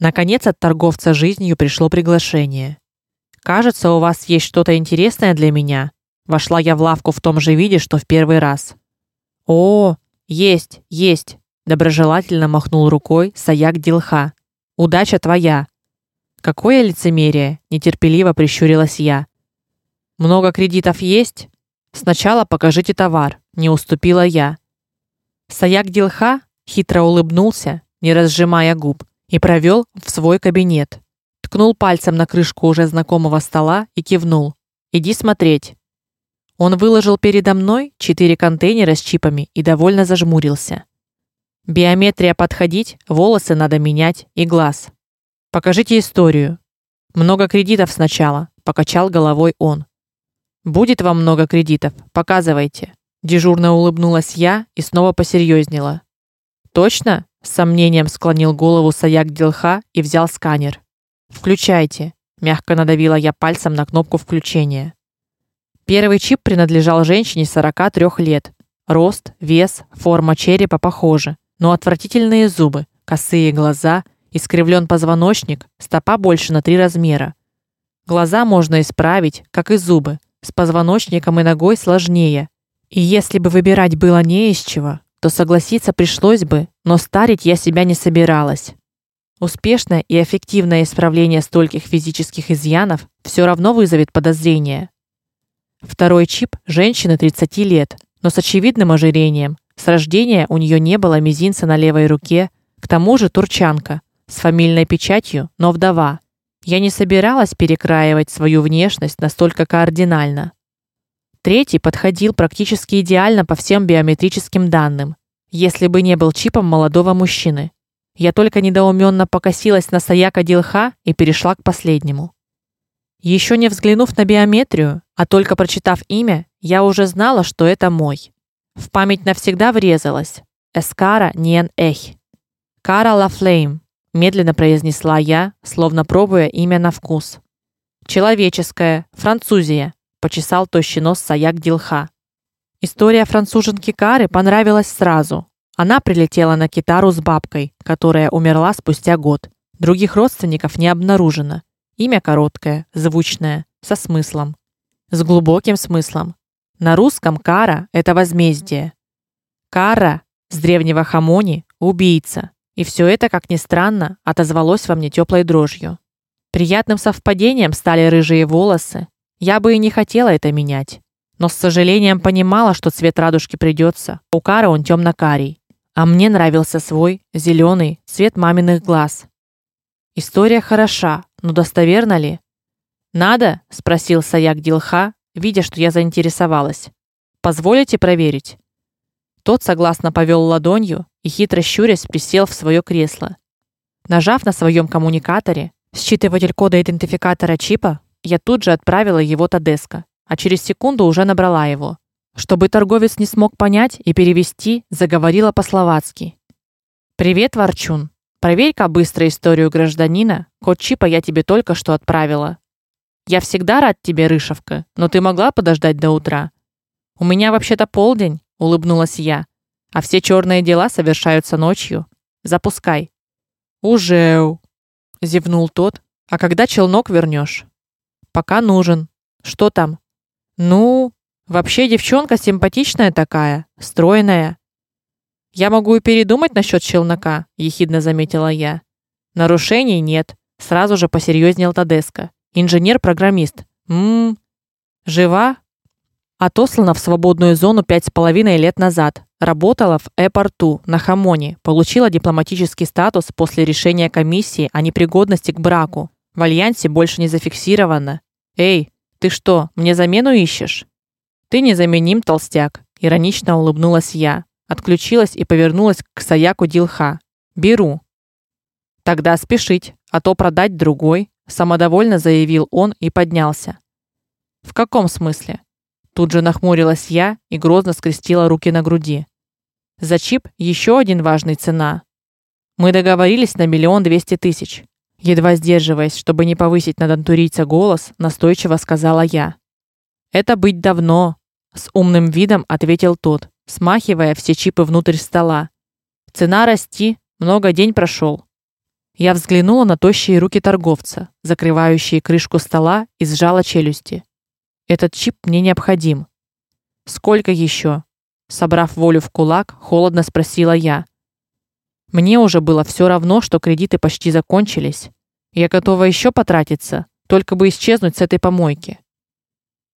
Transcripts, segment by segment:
Наконец от торговца жизнью пришло приглашение. Кажется, у вас есть что-то интересное для меня. Вошла я в лавку в том же виде, что в первый раз. О, есть, есть, доброжелательно махнул рукой Саяк Дилха. Удача твоя. Какое лицемерие, нетерпеливо прищурилась я. Много кредитов есть? Сначала покажите товар, не уступила я. Саяк Дилха хитро улыбнулся, не разжимая губ, и провел в свой кабинет. Ткнул пальцем на крышку уже знакомого стола и кивнул: "Иди смотреть". Он выложил передо мной четыре контейнера с чипами и довольно зажмурился. Биометрия подходить, волосы надо менять и глаз. Покажите историю. Много кредитов сначала, покачал головой он. Будет вам много кредитов, показывайте. Дежурно улыбнулась я и снова посерьезнела. Точно? С сомнением склонил голову Саяк Дилха и взял сканер. Включайте, мягко надавила я пальцем на кнопку включения. Первый чип принадлежал женщине 43 лет. Рост, вес, форма черепа похожи, но отвратительные зубы, косые глаза, искривлен позвоночник, стопа больше на три размера. Глаза можно исправить, как и зубы. С позвоночником и ногой сложнее. И если бы выбирать было не из чего, то согласиться пришлось бы, но старить я себя не собиралась. Успешное и эффективное исправление стольких физических изъянов все равно вызовет подозрения. Второй чип женщины 30 лет, но с очевидным ожирением. С рождения у нее не было мизинца на левой руке, к тому же турчанка, с фамильной печатью, но вдова. Я не собиралась перекраивать свою внешность настолько кардинально. Третий подходил практически идеально по всем биометрическим данным, если бы не был чипом молодого мужчины. Я только недоуменно покосилась на Саяка Дилха и перешла к последнему. Еще не взглянув на биометрию, а только прочитав имя, я уже знала, что это мой. В память навсегда врезалось. Эскара Ниен Эх. Кара Лафлейм, медленно произнесла я, словно пробуя имя на вкус. Человеческое, французия, почесал тощий нос Саяк Дилха. История француженки Кары понравилась сразу. Она прилетела на Китару с бабкой, которая умерла спустя год. Других родственников не обнаружено. Имя короткое, звучное, со смыслом, с глубоким смыслом. На русском кара это возмездие. Кара с древнего хамони убийца. И все это, как ни странно, отозвалось во мне теплой дрожью. Приятным совпадением стали рыжие волосы. Я бы и не хотела это менять, но с сожалением понимала, что цвет радужки придется. У Кары он темно карий а мне нравился свой зеленый цвет маминых глаз. История хороша, но достоверна ли? Надо, спросил Саяк Дилха, видя, что я заинтересовалась. Позволите проверить. Тот согласно повел ладонью и хитро щурясь присел в свое кресло. Нажав на своем коммуникаторе считыватель кода идентификатора чипа, я тут же отправила его Тадеска, а через секунду уже набрала его. Чтобы торговец не смог понять и перевести, заговорила по-словацки. Привет, Ворчун. Проверь-ка быстро историю гражданина. Код чипа я тебе только что отправила. Я всегда рад тебе, Рышевка, но ты могла подождать до утра. У меня вообще-то полдень, улыбнулась я. А все черные дела совершаются ночью. Запускай. Уже, зевнул тот. А когда челнок вернешь? Пока нужен. Что там? Ну, вообще девчонка симпатичная такая, стройная. Я могу и передумать насчет челнока, ехидно заметила я. Нарушений нет, сразу же посерьезнел Тадеска. Инженер-программист. М, жива? Отослана в свободную зону пять с половиной лет назад. Работала в Эпорту на Хамоне, получила дипломатический статус после решения комиссии о непригодности к браку. В альянсе больше не зафиксировано. Эй, ты что, мне замену ищешь? Ты незаменим, толстяк, иронично улыбнулась я отключилась и повернулась к Саяку Дилха. Беру. Тогда спешить, а то продать другой, самодовольно заявил он и поднялся. В каком смысле? Тут же нахмурилась я и грозно скрестила руки на груди. За чип еще один важный цена. Мы договорились на миллион двести тысяч. Едва сдерживаясь, чтобы не повысить над антурийца голос, настойчиво сказала я. Это быть давно, с умным видом ответил тот смахивая все чипы внутрь стола. Цена расти, много день прошел. Я взглянула на тощие руки торговца, закрывающие крышку стола, и сжала челюсти. Этот чип мне необходим. Сколько еще? Собрав волю в кулак, холодно спросила я. Мне уже было все равно, что кредиты почти закончились. Я готова еще потратиться, только бы исчезнуть с этой помойки.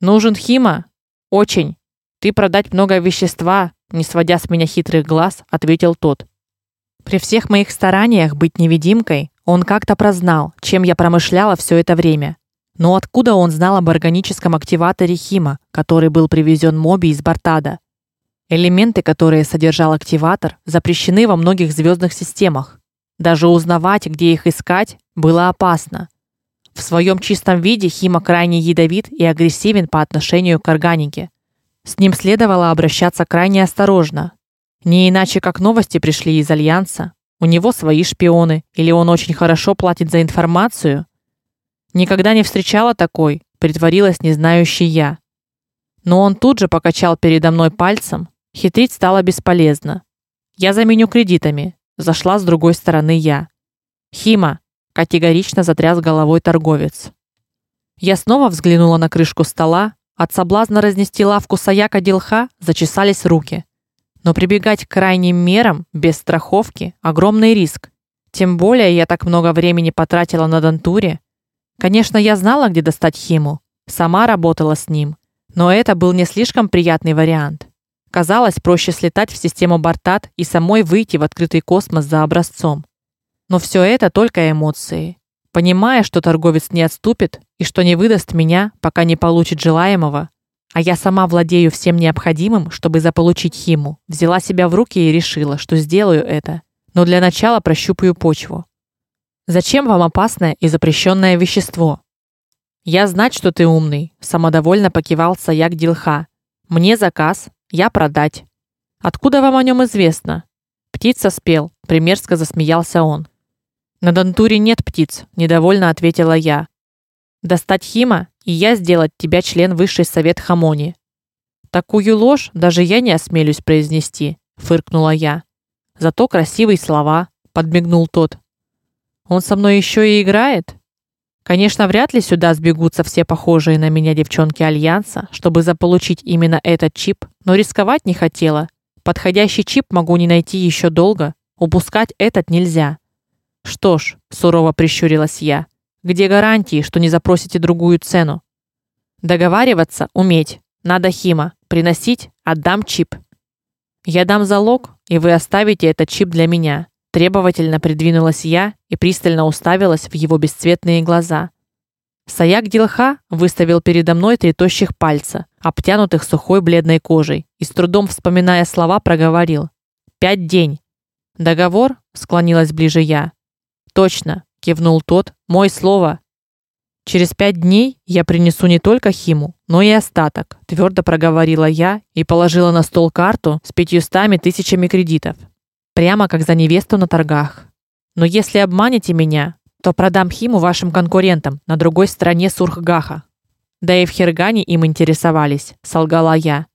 Нужен хима? Очень. Ты продать много вещества, не сводя с меня хитрых глаз, ответил тот. При всех моих стараниях быть невидимкой, он как-то прознал, чем я промышляла все это время. Но откуда он знал об органическом активаторе хима, который был привезен Моби из Бартада? Элементы, которые содержал активатор, запрещены во многих звездных системах. Даже узнавать, где их искать, было опасно. В своем чистом виде хима крайне ядовит и агрессивен по отношению к органике. С ним следовало обращаться крайне осторожно, не иначе как новости пришли из альянса. У него свои шпионы или он очень хорошо платит за информацию? Никогда не встречала такой, притворилась не знающей я. Но он тут же покачал передо мной пальцем. Хитрить стало бесполезно. Я заменю кредитами. Зашла с другой стороны я. Хима категорично затряс головой торговец. Я снова взглянула на крышку стола, от соблазна разнести лавку Саяка Дилха зачесались руки. Но прибегать к крайним мерам без страховки огромный риск. Тем более я так много времени потратила на Дантуре. Конечно, я знала, где достать химу, сама работала с ним, но это был не слишком приятный вариант. Казалось, проще слетать в систему Бартат и самой выйти в открытый космос за образцом. Но все это только эмоции. Понимая, что торговец не отступит и что не выдаст меня, пока не получит желаемого, а я сама владею всем необходимым, чтобы заполучить химу. Взяла себя в руки и решила, что сделаю это. Но для начала прощупаю почву. Зачем вам опасное и запрещенное вещество? Я знать, что ты умный, самодовольно покивал Саяк Дилха. Мне заказ, я продать. Откуда вам о нем известно? Птица спел, примерзко засмеялся он. На Дантуре нет птиц, недовольно ответила я. Достать хима и я сделать тебя член высший совет Хамони. Такую ложь даже я не осмелюсь произнести, фыркнула я. Зато красивые слова, подмигнул тот. Он со мной еще и играет. Конечно, вряд ли сюда сбегутся все похожие на меня девчонки альянса, чтобы заполучить именно этот чип, но рисковать не хотела. Подходящий чип могу не найти еще долго, упускать этот нельзя. Что ж, сурово прищурилась я. Где гарантии, что не запросите другую цену? Договариваться уметь. Надо хима. Приносить отдам чип. Я дам залог, и вы оставите этот чип для меня. Требовательно придвинулась я и пристально уставилась в его бесцветные глаза. Саяк Дилха выставил передо мной три тощих пальца, обтянутых сухой бледной кожей, и с трудом вспоминая слова проговорил: "Пять день". Договор, склонилась ближе я. Точно, кивнул тот. Мой слово. Через пять дней я принесу не только химу, но и остаток, твердо проговорила я и положила на стол карту с пятьюстами тысячами кредитов, прямо как за невесту на торгах. Но если обманете меня, то продам химу вашим конкурентам на другой стороне Сурхгаха. Да и в Хергане им интересовались, солгала я.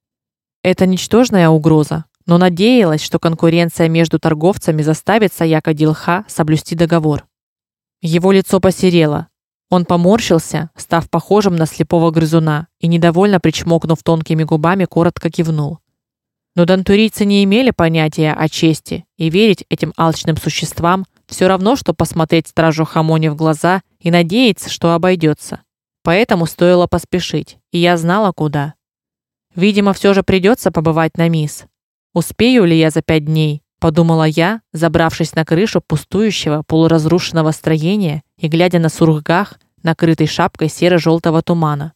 Это ничтожная угроза, но надеялась, что конкуренция между торговцами заставит Саяка Дилха соблюсти договор. Его лицо посерело. Он поморщился, став похожим на слепого грызуна, и недовольно причмокнув тонкими губами, коротко кивнул. Но дантурийцы не имели понятия о чести, и верить этим алчным существам все равно что посмотреть стражу Хамони в глаза и надеяться, что обойдется. Поэтому стоило поспешить, и я знала куда. Видимо, все же придется побывать на мисс. Успею ли я за пять дней? подумала я, забравшись на крышу пустующего полуразрушенного строения и глядя на сургах, накрытый шапкой серо желтого тумана.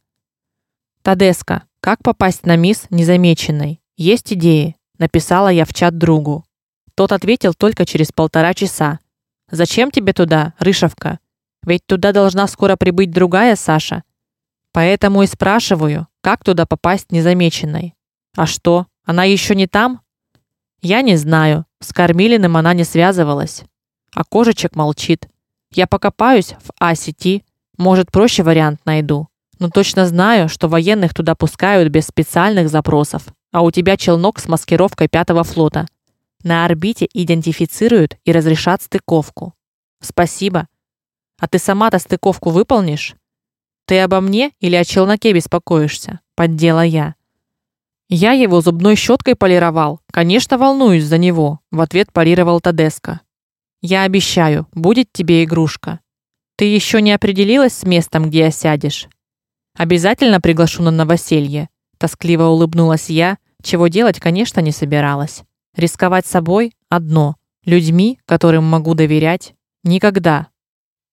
Тадеска, как попасть на мисс незамеченной? Есть идеи, написала я в чат другу. Тот ответил только через полтора часа. Зачем тебе туда, Рышевка? Ведь туда должна скоро прибыть другая Саша. Поэтому и спрашиваю, как туда попасть незамеченной. А что? Она еще не там? Я не знаю, с Кормилиным она не связывалась. А Кожичек молчит. Я покопаюсь в А-сети, может, проще вариант найду. Но точно знаю, что военных туда пускают без специальных запросов. А у тебя челнок с маскировкой пятого флота. На орбите идентифицируют и разрешат стыковку. Спасибо. А ты сама-то стыковку выполнишь? Ты обо мне или о челноке беспокоишься? Поддела я. Я его зубной щеткой полировал. Конечно, волнуюсь за него, в ответ парировал Тадеска. Я обещаю, будет тебе игрушка. Ты еще не определилась с местом, где осядешь? Обязательно приглашу на новоселье, тоскливо улыбнулась я, чего делать, конечно, не собиралась. Рисковать собой одно, людьми, которым могу доверять, никогда.